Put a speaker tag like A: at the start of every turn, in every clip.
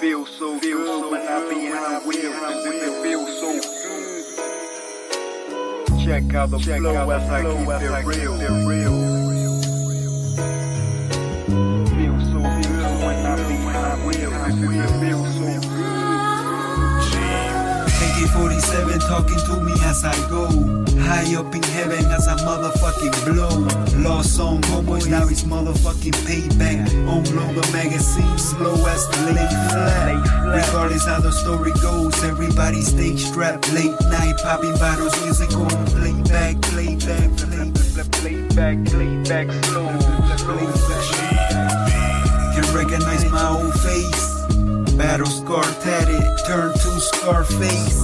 A: feel so good when I behind wheels. It feels so good. Check out the flow as I keep it real. Feel
B: AK-47 talking to me as I go. High up in heaven as I motherfucking blow. Lost song homeboys, now it's motherfucking payback. Unload the magazine, slow as the lay flat. Regardless how the story goes, everybody stay strapped. Late night popping bottles, music on playback, playback, playback.
A: Playback, playback, slow, slow.
B: Can recognize my own face. Battle scar tatted, turn to Scarface.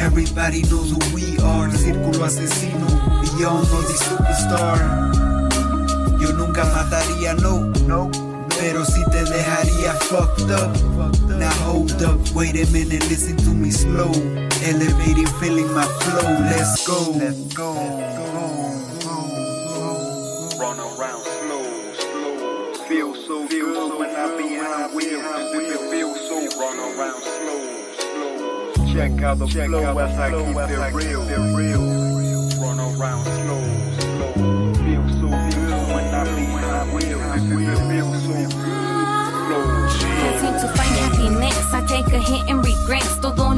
B: Everybody knows who we are. Círculo asesino, beyond all the superstar. Yo nunca mataría, no, no. Pero si te dejaría fucked up. Now hold up, wait a minute, listen to me slow. Elevating, feeling my flow. Let's go.
A: Let's go. Run around slow, slow. Feel so good when I behind wheels. It feels so run around slow, slow. Check out the Check flow as I keep it real. real. Run around slow, slow. Feel so good when I behind wheels. It feels so good, slow.
C: Can't seem to find happiness. I take a hit and regrets.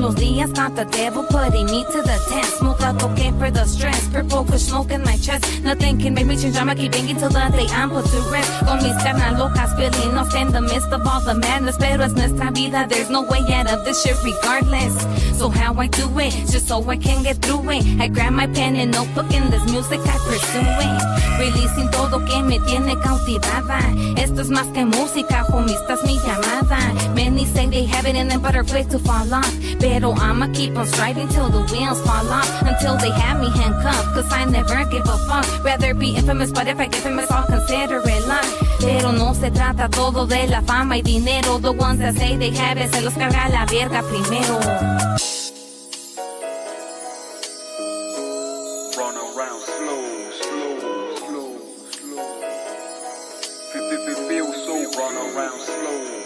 C: Los días, not the devil putting me to the test. Smoke a cocaine for the stress. Purple kush smoke in my chest. Nothing can make me change. I'ma keep banging till the day I'm put to rest. Con mis carnas locas, feeling lost in the midst of all the madness. Pero es nuestra vida. There's no way out of this shit regardless. So how I do it, just so I can get through it. I grab my pen and notebook and this music I pursue it. Releasing todo que me tiene cautivada. Esto es más que música, homie, esta es mi llamada. Many say they have it in them, but are to fall off. Pero I'ma keep on striving till the wheels fall off. Until they have me handcuffed, cause I never give a fuck. Rather be infamous, but if I get famous, I'll consider it luck. Pero no se trata todo de la fama y dinero. The ones that say they have it, se los carga la verga primero.
A: Run around slow, slow, slow, slow. Feel, so run around slow.